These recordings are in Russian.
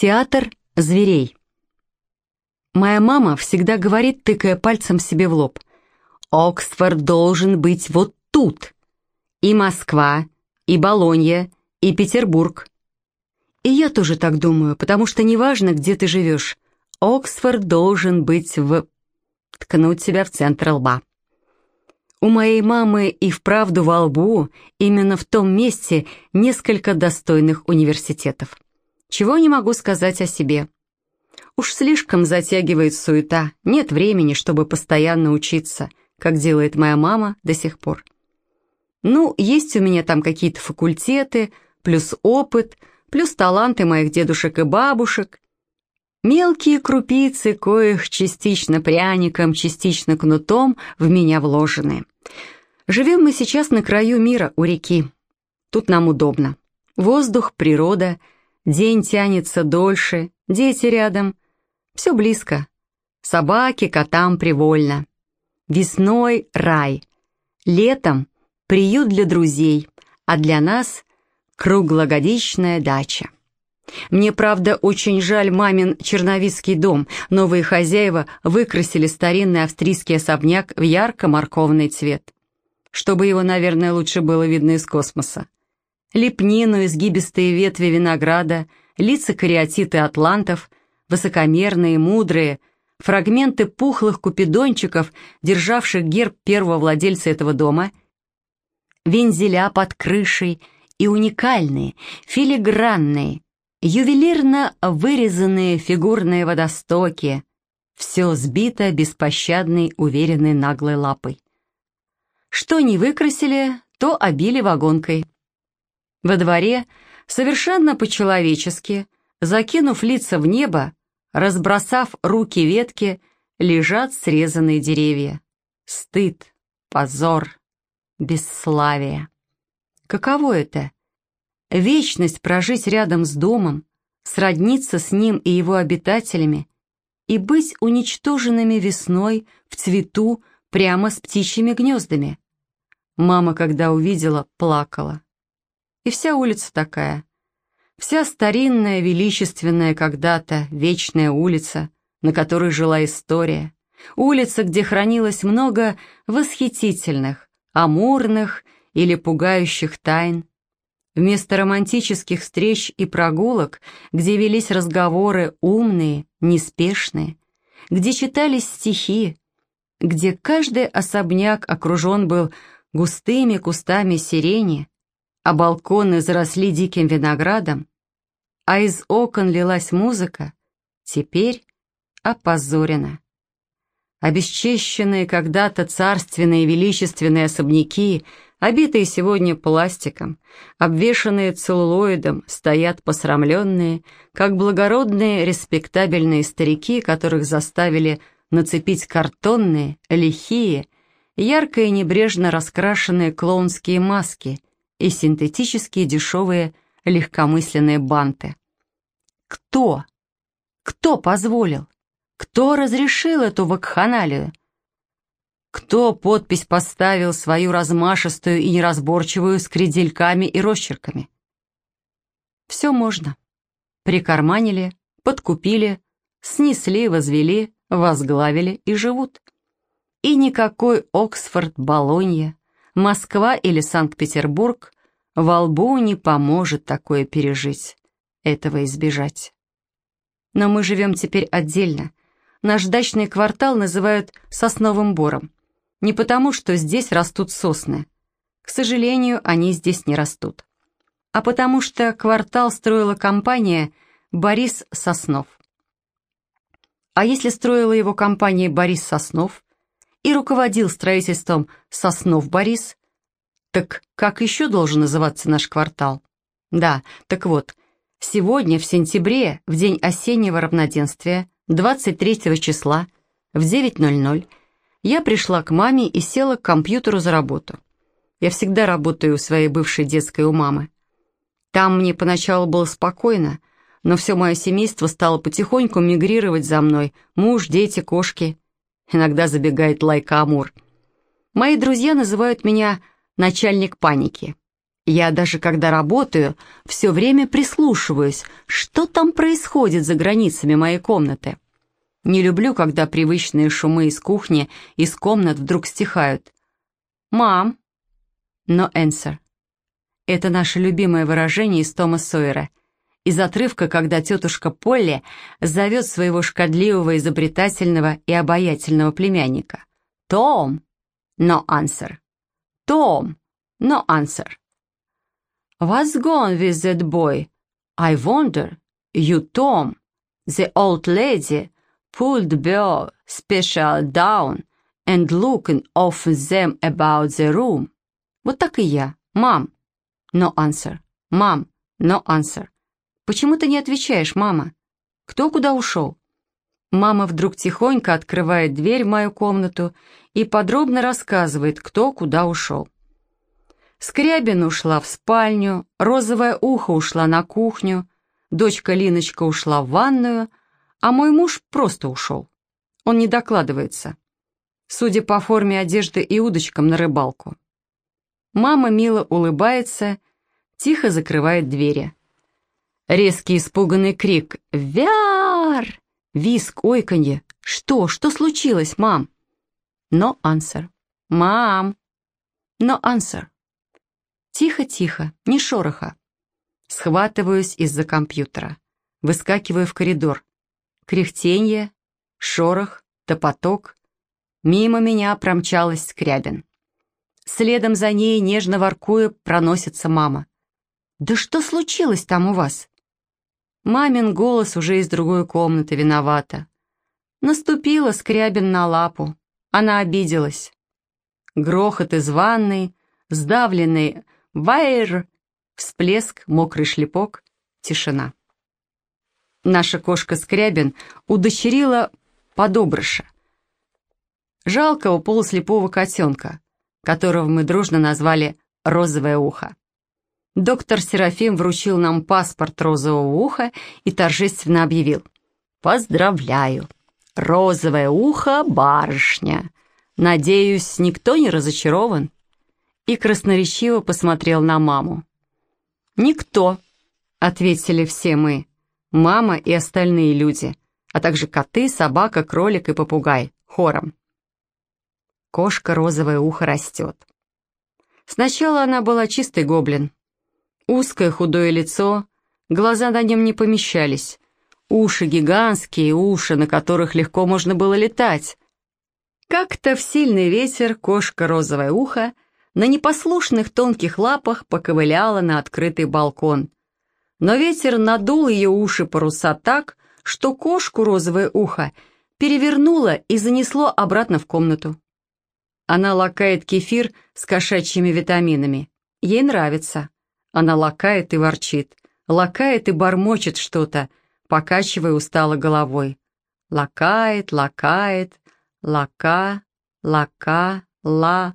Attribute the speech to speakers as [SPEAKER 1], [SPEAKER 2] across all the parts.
[SPEAKER 1] Театр зверей. Моя мама всегда говорит, тыкая пальцем себе в лоб. «Оксфорд должен быть вот тут. И Москва, и Болонья, и Петербург». И я тоже так думаю, потому что неважно, где ты живешь, Оксфорд должен быть в... ткнуть себя в центр лба. У моей мамы и вправду во лбу, именно в том месте, несколько достойных университетов. Чего не могу сказать о себе. Уж слишком затягивает суета, нет времени, чтобы постоянно учиться, как делает моя мама до сих пор. Ну, есть у меня там какие-то факультеты, плюс опыт, плюс таланты моих дедушек и бабушек. Мелкие крупицы, коих частично пряником, частично кнутом в меня вложены. Живем мы сейчас на краю мира, у реки. Тут нам удобно. Воздух, природа — День тянется дольше, дети рядом. Все близко. Собаки, котам привольно. Весной — рай. Летом — приют для друзей, а для нас — круглогодичная дача. Мне, правда, очень жаль мамин черновицкий дом. Новые хозяева выкрасили старинный австрийский особняк в ярко-морковный цвет. Чтобы его, наверное, лучше было видно из космоса лепнину, изгибистые ветви винограда, лица кариатиты атлантов, высокомерные, мудрые, фрагменты пухлых купидончиков, державших герб первого владельца этого дома, вензеля под крышей и уникальные, филигранные, ювелирно вырезанные фигурные водостоки, все сбито беспощадной, уверенной наглой лапой. Что не выкрасили, то обили вагонкой. Во дворе, совершенно по-человечески, закинув лица в небо, разбросав руки ветки, лежат срезанные деревья. Стыд, позор, бесславие. Каково это? Вечность прожить рядом с домом, сродниться с ним и его обитателями и быть уничтоженными весной в цвету прямо с птичьими гнездами. Мама, когда увидела, плакала. И вся улица такая. Вся старинная, величественная когда-то, вечная улица, на которой жила история. Улица, где хранилось много восхитительных, амурных или пугающих тайн. Вместо романтических встреч и прогулок, где велись разговоры умные, неспешные, где читались стихи, где каждый особняк окружен был густыми кустами сирени, а балконы заросли диким виноградом, а из окон лилась музыка, теперь опозорена. Обесчещенные когда-то царственные величественные особняки, обитые сегодня пластиком, обвешанные целлулоидом, стоят посрамленные, как благородные респектабельные старики, которых заставили нацепить картонные, лихие, ярко и небрежно раскрашенные клоунские маски и синтетические дешевые легкомысленные банты. Кто? Кто позволил? Кто разрешил эту вакханалию? Кто подпись поставил свою размашистую и неразборчивую с кредельками и росчерками? Все можно. Прикарманили, подкупили, снесли, возвели, возглавили и живут. И никакой Оксфорд, Болонья, Москва или Санкт-Петербург, во лбу не поможет такое пережить, этого избежать. Но мы живем теперь отдельно. Наш дачный квартал называют «сосновым бором». Не потому, что здесь растут сосны. К сожалению, они здесь не растут. А потому что квартал строила компания «Борис Соснов». А если строила его компания «Борис Соснов», и руководил строительством Соснов Борис. Так как еще должен называться наш квартал? Да, так вот, сегодня, в сентябре, в день осеннего равноденствия, 23 числа, в 9.00, я пришла к маме и села к компьютеру за работу. Я всегда работаю у своей бывшей детской у мамы. Там мне поначалу было спокойно, но все мое семейство стало потихоньку мигрировать за мной. Муж, дети, кошки. Иногда забегает лайка Амур. Мои друзья называют меня «начальник паники». Я даже когда работаю, все время прислушиваюсь, что там происходит за границами моей комнаты. Не люблю, когда привычные шумы из кухни, из комнат вдруг стихают. «Мам!» «No answer». Это наше любимое выражение из Тома Сойера. Из отрывка, когда тетушка Полли зовет своего шкодливого, изобретательного и обаятельного племянника. «Том!» «No answer». «Том!» «No answer». What's gone with that boy? I wonder. You, Tom. The old lady pulled Bill special down and looking off them about the room. Вот так и я. Мам. No answer. Мам. No answer. Почему ты не отвечаешь, мама? Кто куда ушел? Мама вдруг тихонько открывает дверь в мою комнату и подробно рассказывает, кто куда ушел. Скрябин ушла в спальню, розовое ухо ушла на кухню, дочка Линочка ушла в ванную, а мой муж просто ушел. Он не докладывается. Судя по форме одежды и удочкам на рыбалку. Мама мило улыбается, тихо закрывает двери. Резкий испуганный крик «Вяр!» Виск, ойканье. «Что? Что случилось, мам?» «No answer». «Мам!» «No answer». Тихо-тихо, не шороха. Схватываюсь из-за компьютера. Выскакиваю в коридор. Кряхтенье, шорох, топоток. Мимо меня промчалась Скрябин. Следом за ней, нежно воркуя, проносится мама. «Да что случилось там у вас?» Мамин голос уже из другой комнаты виновата. Наступила Скрябин на лапу. Она обиделась. Грохот из ванной, сдавленный Вайр! Всплеск, мокрый шлепок, тишина. Наша кошка Скрябин удочерила подобрыша. Жалкого полуслепого котенка, которого мы дружно назвали «розовое ухо». Доктор Серафим вручил нам паспорт розового уха и торжественно объявил «Поздравляю! Розовое ухо — барышня! Надеюсь, никто не разочарован?» и красноречиво посмотрел на маму. «Никто», — ответили все мы, мама и остальные люди, а также коты, собака, кролик и попугай, хором. Кошка розовое ухо растет. Сначала она была чистый гоблин. Узкое худое лицо, глаза на нем не помещались, уши гигантские, уши, на которых легко можно было летать. Как-то в сильный ветер кошка розовое ухо — на непослушных тонких лапах поковыляла на открытый балкон. Но ветер надул ее уши паруса так, что кошку розовое ухо перевернуло и занесло обратно в комнату. Она лакает кефир с кошачьими витаминами. Ей нравится. Она лакает и ворчит, лакает и бормочет что-то, покачивая устало головой. Лакает, лакает, лака, лака, ла,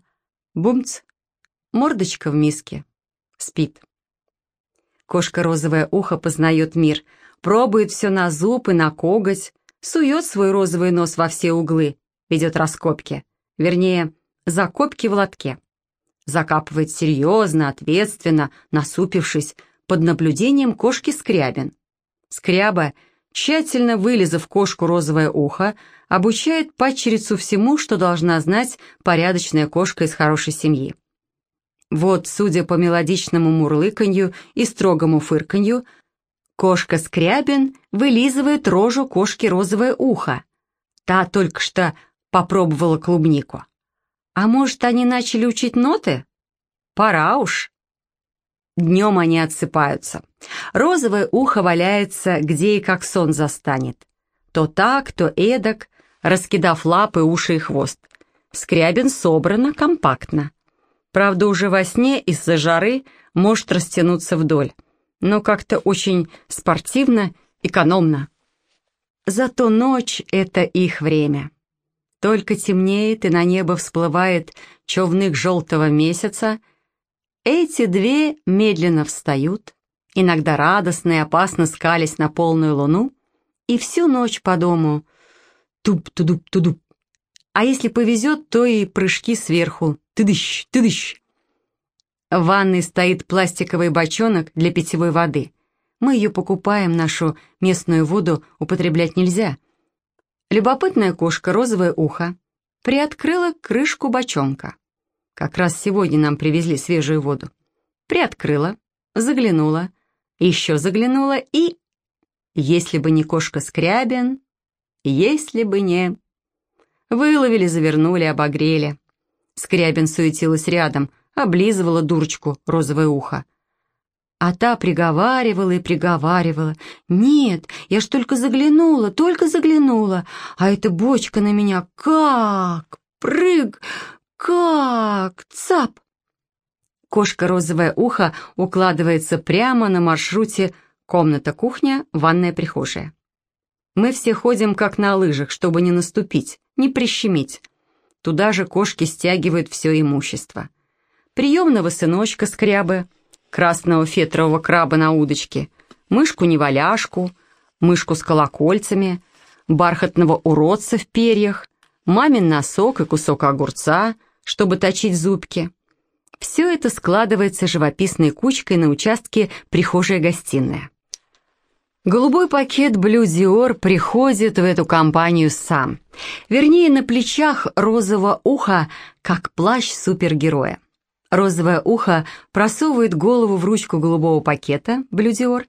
[SPEAKER 1] бумц. Мордочка в миске. Спит. Кошка розовое ухо познает мир, пробует все на зуб и на коготь, сует свой розовый нос во все углы, ведет раскопки. Вернее, закопки в лотке. Закапывает серьезно, ответственно, насупившись, под наблюдением кошки Скрябин. Скряба, тщательно вылезав кошку розовое ухо, обучает падчерицу всему, что должна знать порядочная кошка из хорошей семьи. Вот, судя по мелодичному мурлыканью и строгому фырканью, кошка Скрябин вылизывает рожу кошки розовое ухо. Та только что попробовала клубнику. А может, они начали учить ноты? Пора уж. Днем они отсыпаются. Розовое ухо валяется, где и как сон застанет. То так, то эдак, раскидав лапы, уши и хвост. Скрябин собрано компактно. Правда, уже во сне из-за жары может растянуться вдоль, но как-то очень спортивно, экономно. Зато ночь — это их время. Только темнеет, и на небо всплывает човник желтого месяца. Эти две медленно встают, иногда радостно и опасно скались на полную луну, и всю ночь по дому туп-тудуп-тудуп. А если повезет, то и прыжки сверху, Тыдыщ, тыдыщ. В ванной стоит пластиковый бочонок для питьевой воды. Мы ее покупаем, нашу местную воду употреблять нельзя. Любопытная кошка, розовое ухо, приоткрыла крышку бочонка. Как раз сегодня нам привезли свежую воду. Приоткрыла, заглянула, еще заглянула и... Если бы не кошка Скрябин, если бы не... Выловили, завернули, обогрели. Скрябин суетилась рядом, облизывала дурочку розовое ухо. А та приговаривала и приговаривала. «Нет, я ж только заглянула, только заглянула, а эта бочка на меня как! Прыг! Как! Цап!» Кошка розовое ухо укладывается прямо на маршруте комната-кухня, ванная-прихожая. Мы все ходим как на лыжах, чтобы не наступить, не прищемить. Туда же кошки стягивают все имущество. Приемного сыночка скрябы, красного фетрового краба на удочке, мышку-неваляшку, мышку с колокольцами, бархатного уродца в перьях, мамин носок и кусок огурца, чтобы точить зубки. Все это складывается живописной кучкой на участке прихожая-гостиная. Голубой пакет Blue Dior приходит в эту компанию сам. Вернее, на плечах розового уха, как плащ супергероя. Розовое ухо просовывает голову в ручку голубого пакета Dior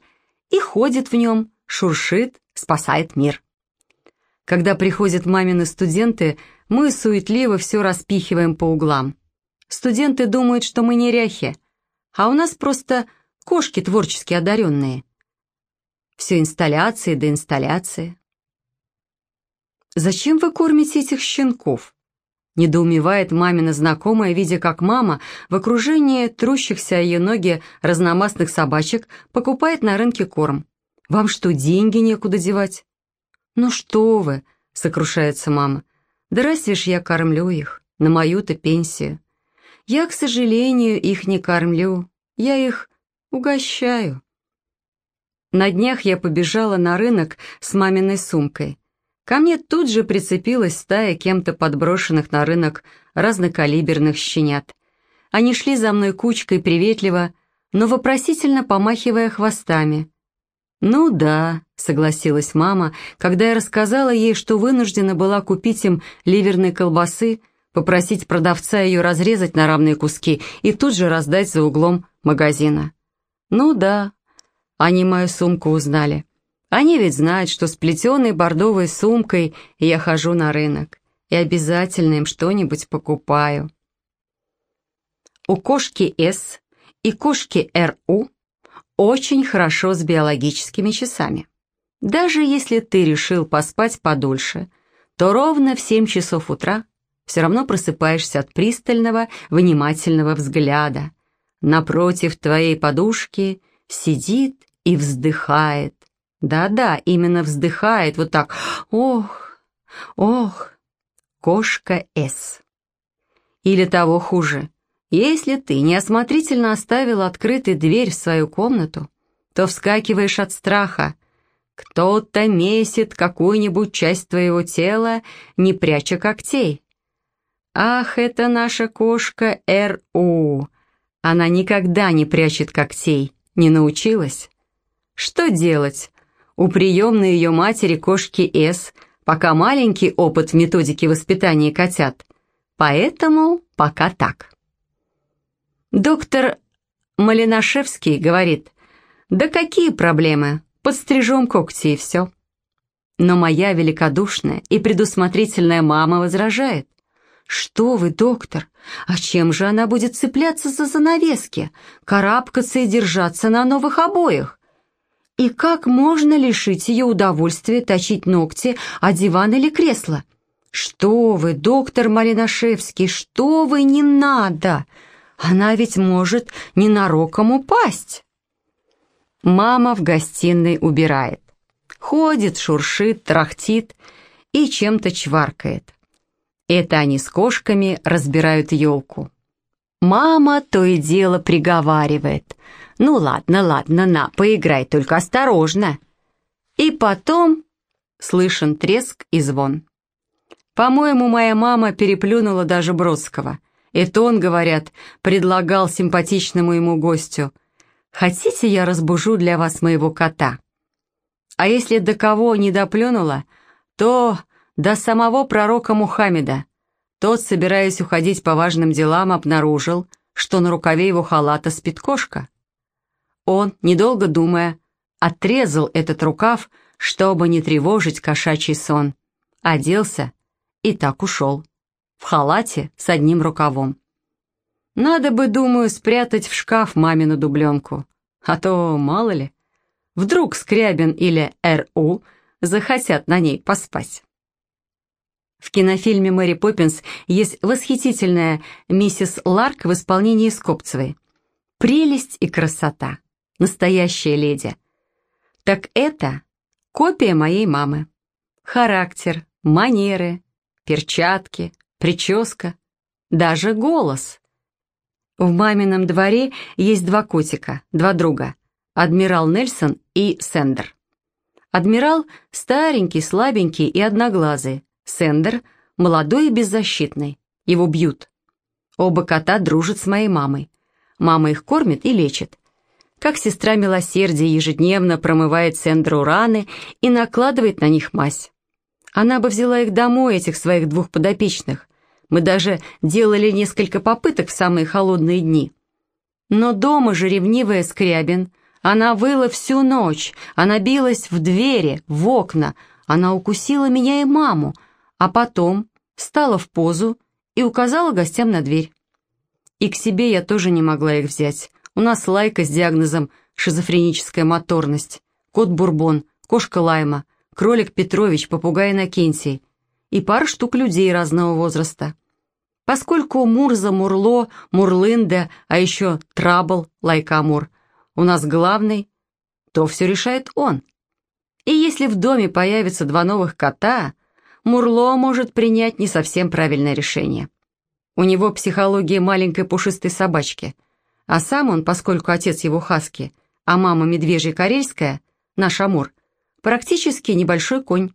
[SPEAKER 1] и ходит в нем, шуршит, спасает мир. Когда приходят мамины студенты, мы суетливо все распихиваем по углам. Студенты думают, что мы неряхи, а у нас просто кошки творчески одаренные – все инсталляции да инсталляции. «Зачем вы кормите этих щенков?» Недоумевает мамина знакомая, видя, как мама в окружении трущихся ее ноги разномастных собачек покупает на рынке корм. «Вам что, деньги некуда девать?» «Ну что вы!» — сокрушается мама. «Да разве ж я кормлю их? На мою-то пенсию. Я, к сожалению, их не кормлю. Я их угощаю». На днях я побежала на рынок с маминой сумкой. Ко мне тут же прицепилась стая кем-то подброшенных на рынок разнокалиберных щенят. Они шли за мной кучкой приветливо, но вопросительно помахивая хвостами. «Ну да», — согласилась мама, когда я рассказала ей, что вынуждена была купить им ливерные колбасы, попросить продавца ее разрезать на равные куски и тут же раздать за углом магазина. «Ну да, они мою сумку узнали. Они ведь знают, что с плетеной бордовой сумкой я хожу на рынок и обязательно им что-нибудь покупаю. У кошки С и кошки РУ очень хорошо с биологическими часами. Даже если ты решил поспать подольше, то ровно в 7 часов утра все равно просыпаешься от пристального, внимательного взгляда. Напротив твоей подушки – сидит и вздыхает. Да-да, именно вздыхает, вот так. Ох, ох, кошка С. Или того хуже. Если ты неосмотрительно оставил открытой дверь в свою комнату, то вскакиваешь от страха. Кто-то месит какую-нибудь часть твоего тела, не пряча когтей. Ах, это наша кошка Р.У. Она никогда не прячет когтей. Не научилась? Что делать? У приемной ее матери кошки С пока маленький опыт в методике воспитания котят. Поэтому пока так. Доктор Малинашевский говорит, да какие проблемы, подстрижем когти и все. Но моя великодушная и предусмотрительная мама возражает. «Что вы, доктор? А чем же она будет цепляться за занавески, карабкаться и держаться на новых обоях? И как можно лишить ее удовольствия точить ногти о диван или кресло? Что вы, доктор Малинашевский, что вы, не надо! Она ведь может ненароком упасть!» Мама в гостиной убирает. Ходит, шуршит, трахтит и чем-то чваркает. Это они с кошками разбирают елку. Мама то и дело приговаривает. «Ну ладно, ладно, на, поиграй, только осторожно». И потом слышен треск и звон. По-моему, моя мама переплюнула даже Бродского. Это он, говорят, предлагал симпатичному ему гостю. «Хотите, я разбужу для вас моего кота?» А если до кого не доплюнула, то до самого пророка Мухаммеда. Тот, собираясь уходить по важным делам, обнаружил, что на рукаве его халата спит кошка. Он, недолго думая, отрезал этот рукав, чтобы не тревожить кошачий сон, оделся и так ушел, в халате с одним рукавом. Надо бы, думаю, спрятать в шкаф мамину дубленку, а то, мало ли, вдруг Скрябин или Р.У. захотят на ней поспать. В кинофильме «Мэри Поппинс» есть восхитительная миссис Ларк в исполнении Скопцевой. Прелесть и красота. Настоящая леди. Так это копия моей мамы. Характер, манеры, перчатки, прическа, даже голос. В мамином дворе есть два котика, два друга. Адмирал Нельсон и Сендер. Адмирал старенький, слабенький и одноглазый, Сендер молодой и беззащитный. Его бьют. Оба кота дружат с моей мамой. Мама их кормит и лечит. Как сестра милосердия ежедневно промывает Сендеру раны и накладывает на них мазь. Она бы взяла их домой, этих своих двух подопечных. Мы даже делали несколько попыток в самые холодные дни. Но дома же ревнивая Скрябин, она выла всю ночь, она билась в двери, в окна, она укусила меня и маму, а потом встала в позу и указала гостям на дверь. И к себе я тоже не могла их взять. У нас лайка с диагнозом шизофреническая моторность, кот Бурбон, кошка Лайма, кролик Петрович, попугай Иннокентий и пара штук людей разного возраста. Поскольку Мурза, Мурло, Мурлында, а еще Трабл, лайка Амур, у нас главный, то все решает он. И если в доме появятся два новых кота, Мурло может принять не совсем правильное решение. У него психология маленькой пушистой собачки, а сам он, поскольку отец его хаски, а мама медвежья карельская, наш Амур, практически небольшой конь.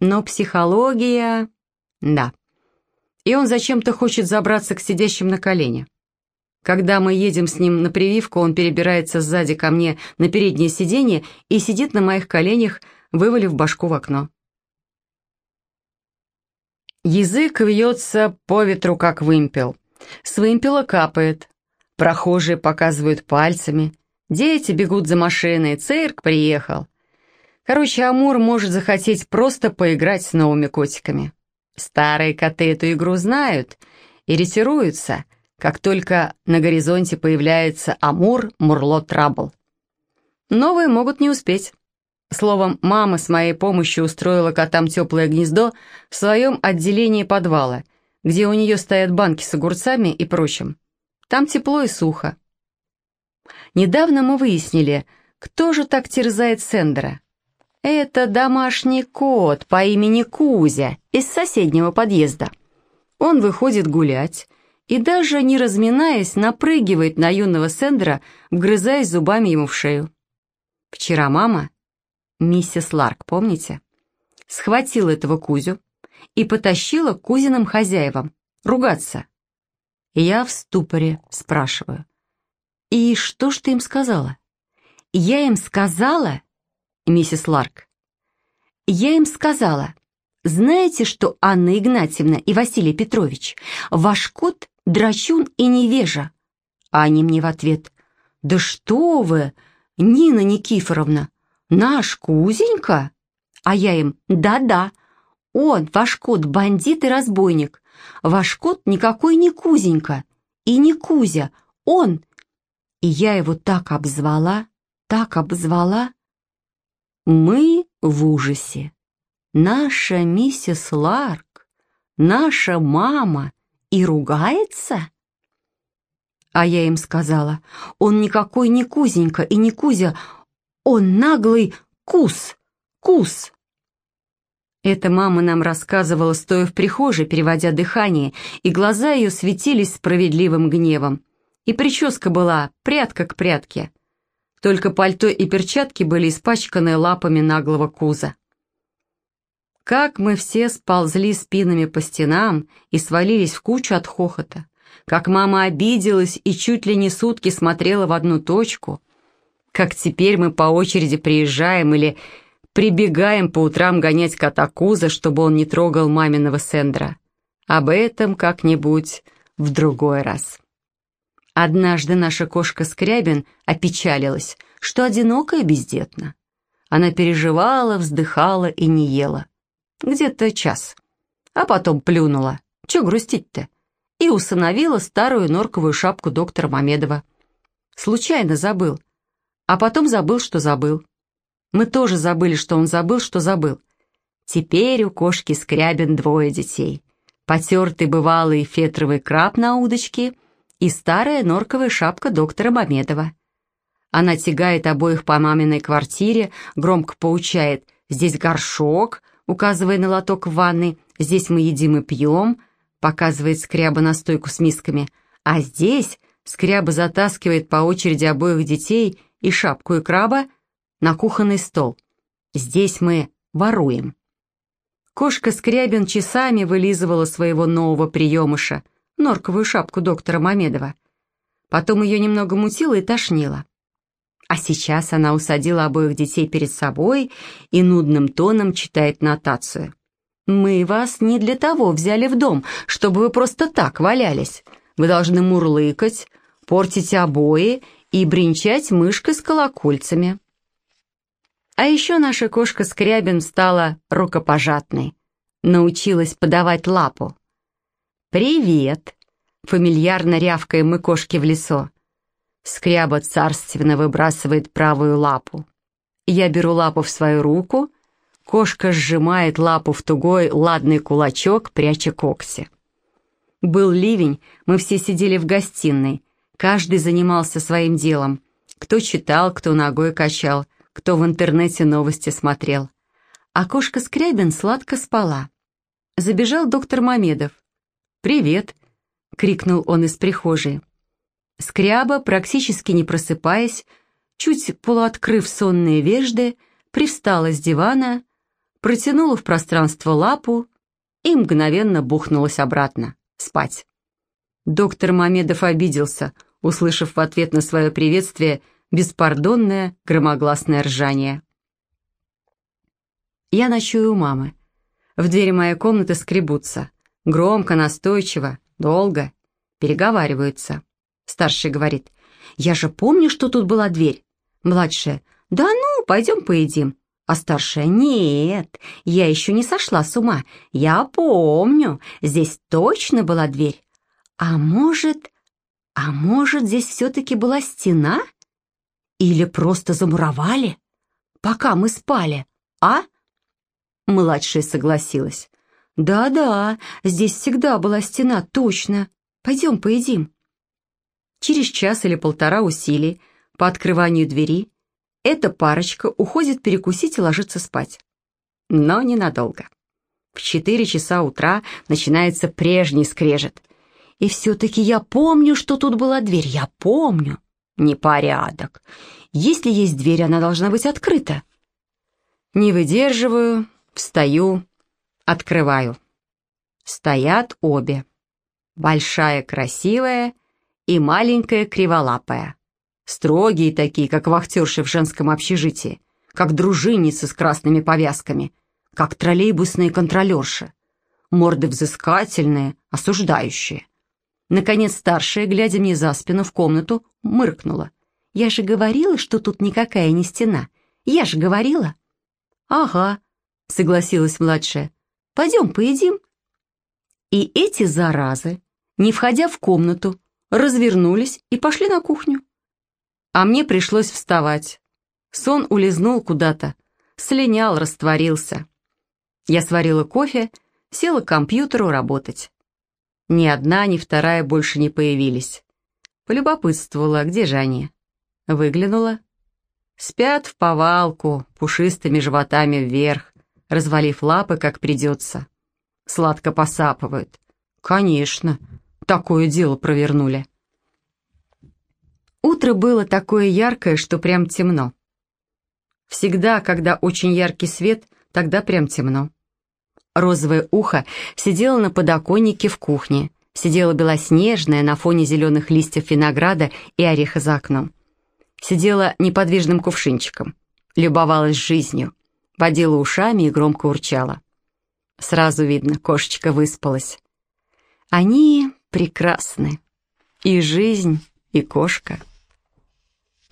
[SPEAKER 1] Но психология... да. И он зачем-то хочет забраться к сидящим на колене. Когда мы едем с ним на прививку, он перебирается сзади ко мне на переднее сиденье и сидит на моих коленях, вывалив башку в окно. Язык вьется по ветру, как вымпел. С вымпела капает. Прохожие показывают пальцами. Дети бегут за машиной. Цирк приехал. Короче, Амур может захотеть просто поиграть с новыми котиками. Старые коты эту игру знают и ретируются, как только на горизонте появляется Амур, Мурло, Трабл. Новые могут не успеть. Словом, мама с моей помощью устроила котам теплое гнездо в своем отделении подвала, где у нее стоят банки с огурцами и прочим. Там тепло и сухо. Недавно мы выяснили, кто же так терзает Сендера. Это домашний кот по имени Кузя из соседнего подъезда. Он выходит гулять и даже не разминаясь напрыгивает на юного Сендера, вгрызаясь зубами ему в шею. Вчера мама миссис Ларк, помните? Схватила этого Кузю и потащила к Кузиным хозяевам ругаться. Я в ступоре спрашиваю. «И что ж ты им сказала?» «Я им сказала...» «Миссис Ларк...» «Я им сказала...» «Знаете что, Анна Игнатьевна и Василий Петрович, ваш кот — драчун и невежа?» А они мне в ответ «Да что вы, Нина Никифоровна, «Наш Кузенька?» А я им «Да-да, он, ваш кот, бандит и разбойник. Ваш кот никакой не Кузенька и не Кузя, он...» И я его так обзвала, так обзвала. Мы в ужасе. Наша миссис Ларк, наша мама и ругается? А я им сказала, он никакой не Кузенька и не Кузя, он наглый кус, кус. Это мама нам рассказывала, стоя в прихожей, переводя дыхание, и глаза ее светились справедливым гневом. И прическа была прядка к прядке. Только пальто и перчатки были испачканы лапами наглого куза. Как мы все сползли спинами по стенам и свалились в кучу от хохота. как мама обиделась и чуть ли не сутки смотрела в одну точку, как теперь мы по очереди приезжаем или прибегаем по утрам гонять кота Куза, чтобы он не трогал маминого Сендра. Об этом как-нибудь в другой раз. Однажды наша кошка Скрябин опечалилась, что одинока и бездетна. Она переживала, вздыхала и не ела. Где-то час. А потом плюнула. Че грустить-то? И усыновила старую норковую шапку доктора Мамедова. Случайно забыл. А потом забыл, что забыл. Мы тоже забыли, что он забыл, что забыл. Теперь у кошки Скрябин двое детей. Потертый бывалый фетровый краб на удочке и старая норковая шапка доктора Мамедова. Она тягает обоих по маминой квартире, громко поучает «Здесь горшок», указывая на лоток в ванной, «Здесь мы едим и пьем», показывает скряба на стойку с мисками, а здесь скряба затаскивает по очереди обоих детей и шапку и краба на кухонный стол. Здесь мы воруем. Кошка Скрябин часами вылизывала своего нового приемыша, норковую шапку доктора Мамедова. Потом ее немного мутило и тошнило. А сейчас она усадила обоих детей перед собой и нудным тоном читает нотацию. «Мы вас не для того взяли в дом, чтобы вы просто так валялись. Вы должны мурлыкать, портить обои и бренчать мышкой с колокольцами». А еще наша кошка Скрябин стала рукопожатной, научилась подавать лапу. «Привет!» — фамильярно рявкаем мы кошки в лесо. Скряба царственно выбрасывает правую лапу. Я беру лапу в свою руку, кошка сжимает лапу в тугой ладный кулачок, пряча когти. Был ливень, мы все сидели в гостиной, каждый занимался своим делом. Кто читал, кто ногой качал, кто в интернете новости смотрел. А кошка Скрябин сладко спала. Забежал доктор Мамедов. «Привет!» — крикнул он из прихожей. Скряба, практически не просыпаясь, чуть полуоткрыв сонные вежды, привстала с дивана, протянула в пространство лапу и мгновенно бухнулась обратно, спать. Доктор Мамедов обиделся, услышав в ответ на свое приветствие беспардонное громогласное ржание. Я ночую у мамы. В двери моей комнаты скребутся. Громко, настойчиво, долго. Переговариваются. Старший говорит, «Я же помню, что тут была дверь». Младшая, «Да ну, пойдем поедим». А старшая, «Нет, я еще не сошла с ума. Я помню, здесь точно была дверь. А может, а может, здесь все-таки была стена? Или просто замуровали, пока мы спали, а?» Младшая согласилась. «Да-да, здесь всегда была стена, точно. Пойдем поедим». Через час или полтора усилий по открыванию двери эта парочка уходит перекусить и ложится спать. Но ненадолго. В четыре часа утра начинается прежний скрежет. И все-таки я помню, что тут была дверь, я помню. Непорядок. Если есть дверь, она должна быть открыта. Не выдерживаю, встаю, открываю. Стоят обе. Большая красивая и маленькая криволапая. Строгие такие, как вахтерши в женском общежитии, как дружинницы с красными повязками, как троллейбусные контролерши. Морды взыскательные, осуждающие. Наконец старшая, глядя мне за спину в комнату, мыркнула. «Я же говорила, что тут никакая не стена. Я же говорила». «Ага», — согласилась младшая. «Пойдем поедим». И эти заразы, не входя в комнату, развернулись и пошли на кухню. А мне пришлось вставать. Сон улизнул куда-то, слинял, растворился. Я сварила кофе, села к компьютеру работать. Ни одна, ни вторая больше не появились. Полюбопытствовала, где же они. Выглянула. Спят в повалку, пушистыми животами вверх, развалив лапы, как придется. Сладко посапывают. Конечно, такое дело провернули. Утро было такое яркое, что прям темно. Всегда, когда очень яркий свет, тогда прям темно. Розовое ухо сидело на подоконнике в кухне, Сидела белоснежная на фоне зеленых листьев винограда и ореха за окном. Сидела неподвижным кувшинчиком, любовалась жизнью, водила ушами и громко урчала. Сразу видно, кошечка выспалась. Они прекрасны. И жизнь, и кошка.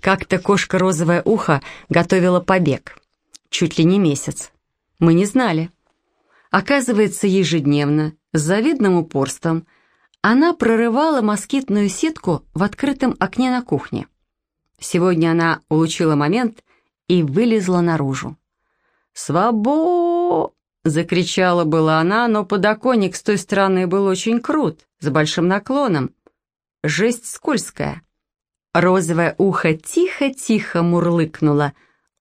[SPEAKER 1] Как-то кошка розовое ухо готовила побег. Чуть ли не месяц. Мы не знали. Оказывается, ежедневно, с завидным упорством, она прорывала москитную сетку в открытом окне на кухне. Сегодня она улучила момент и вылезла наружу. «Свобо!» — закричала была она, но подоконник с той стороны был очень крут, с большим наклоном. Жесть скользкая. Розовое ухо тихо-тихо мурлыкнуло.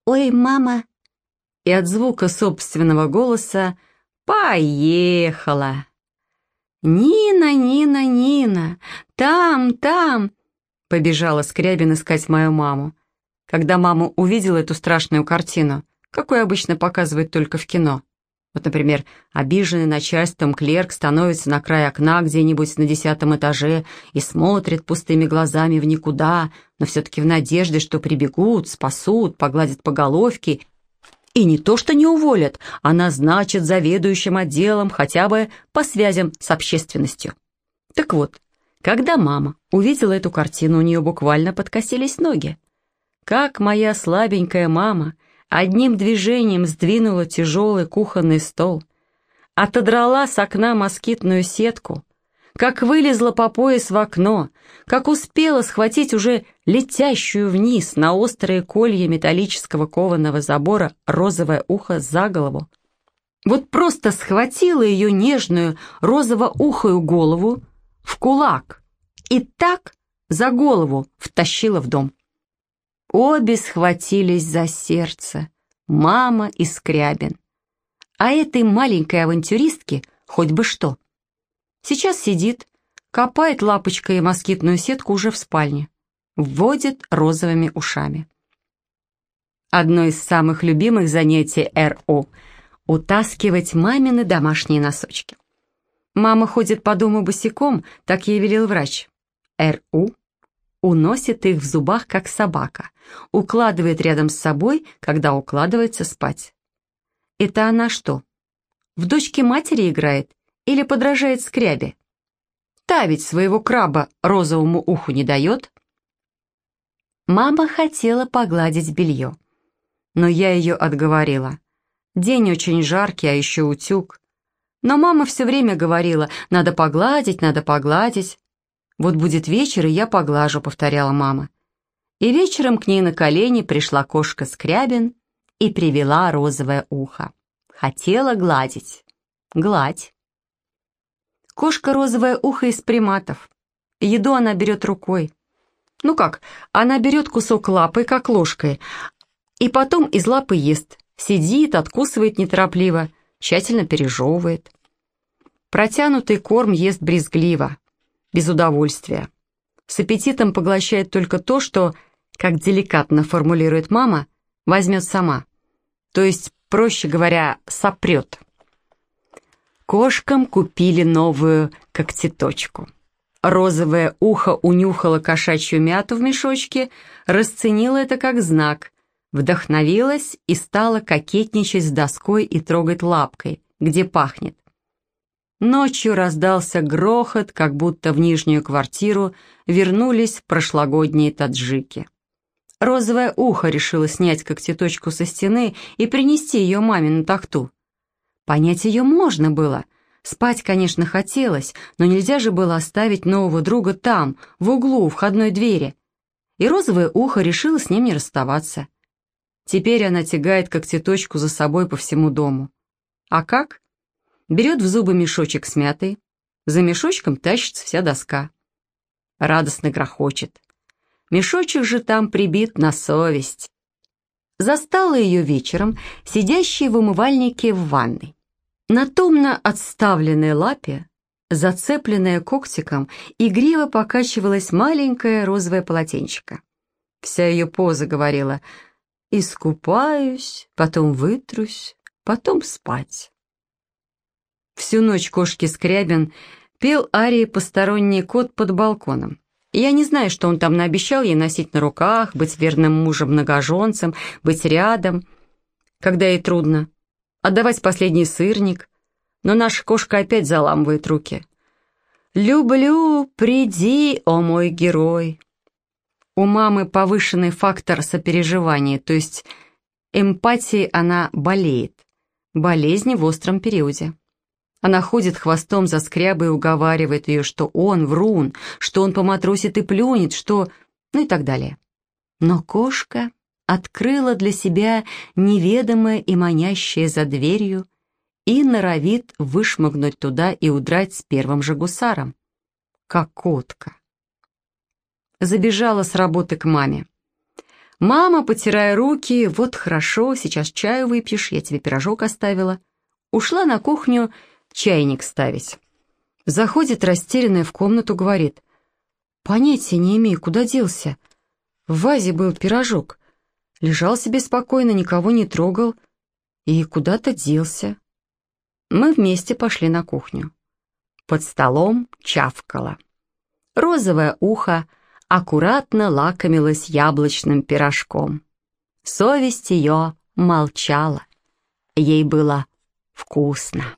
[SPEAKER 1] «Ой, мама!» И от звука собственного голоса «Поехала!» «Нина, Нина, Нина! Там, там!» Побежала Скрябин искать мою маму. Когда мама увидела эту страшную картину, какую обычно показывают только в кино. Вот, например, обиженный начальством клерк становится на край окна где-нибудь на десятом этаже и смотрит пустыми глазами в никуда, но все-таки в надежде, что прибегут, спасут, погладят по головке. И не то что не уволят, а назначат заведующим отделом хотя бы по связям с общественностью. Так вот, когда мама увидела эту картину, у нее буквально подкосились ноги. Как моя слабенькая мама — одним движением сдвинула тяжелый кухонный стол, отодрала с окна москитную сетку, как вылезла по пояс в окно, как успела схватить уже летящую вниз на острые колья металлического кованого забора розовое ухо за голову. Вот просто схватила ее нежную розово-ухую голову в кулак и так за голову втащила в дом. Обе схватились за сердце, мама и Скрябин. А этой маленькой авантюристке хоть бы что. Сейчас сидит, копает лапочкой москитную сетку уже в спальне, вводит розовыми ушами. Одно из самых любимых занятий РО — утаскивать мамины домашние носочки. Мама ходит по дому босиком, так ей велел врач. РУ уносит их в зубах, как собака, укладывает рядом с собой, когда укладывается спать. Это она что, в дочке матери играет или подражает скрябе? Та ведь своего краба розовому уху не дает. Мама хотела погладить белье, но я ее отговорила. День очень жаркий, а еще утюг. Но мама все время говорила, надо погладить, надо погладить. «Вот будет вечер, и я поглажу», — повторяла мама. И вечером к ней на колени пришла кошка Скрябин и привела розовое ухо. Хотела гладить. Гладь. Кошка розовое ухо из приматов. Еду она берет рукой. Ну как, она берет кусок лапы, как ложкой, и потом из лапы ест. Сидит, откусывает неторопливо, тщательно пережевывает. Протянутый корм ест брезгливо, без удовольствия. С аппетитом поглощает только то, что, как деликатно формулирует мама, возьмет сама. То есть, проще говоря, сопрет. Кошкам купили новую когтеточку. Розовое ухо унюхало кошачью мяту в мешочке, расценило это как знак, вдохновилась и стала кокетничать с доской и трогать лапкой, где пахнет. Ночью раздался грохот, как будто в нижнюю квартиру вернулись прошлогодние таджики. Розовое ухо решило снять когтеточку со стены и принести ее маме на тахту. Понять ее можно было. Спать, конечно, хотелось, но нельзя же было оставить нового друга там, в углу, у входной двери. И розовое ухо решило с ним не расставаться. Теперь она тягает когтеточку за собой по всему дому. А как? берет в зубы мешочек с мятой, за мешочком тащится вся доска. Радостно грохочет. Мешочек же там прибит на совесть. Застала ее вечером, сидящей в умывальнике в ванной. На томно отставленной лапе, зацепленная когтиком, игриво покачивалась маленькое розовое полотенчико. Вся ее поза говорила «Искупаюсь, потом вытрусь, потом спать». Всю ночь кошки Скрябин Пел арии посторонний кот под балконом. Я не знаю, что он там наобещал ей носить на руках, быть верным мужем-многоженцем, быть рядом, когда ей трудно, отдавать последний сырник. Но наша кошка опять заламывает руки. «Люблю, приди, о мой герой!» У мамы повышенный фактор сопереживания, то есть эмпатии она болеет. Болезни в остром периоде. Она ходит хвостом за скрябой и уговаривает ее, что он врун, что он поматросит и плюнет, что... ну и так далее. Но кошка открыла для себя неведомое и манящее за дверью и норовит вышмыгнуть туда и удрать с первым же гусаром. Как котка. Забежала с работы к маме. Мама, потирая руки, вот хорошо, сейчас чаю выпьешь, я тебе пирожок оставила. Ушла на кухню чайник ставить. Заходит растерянная в комнату, говорит. Понятия не имею, куда делся. В вазе был пирожок. Лежал себе спокойно, никого не трогал и куда-то делся. Мы вместе пошли на кухню. Под столом чавкало. Розовое ухо аккуратно лакомилось яблочным пирожком. Совесть ее молчала. Ей было вкусно.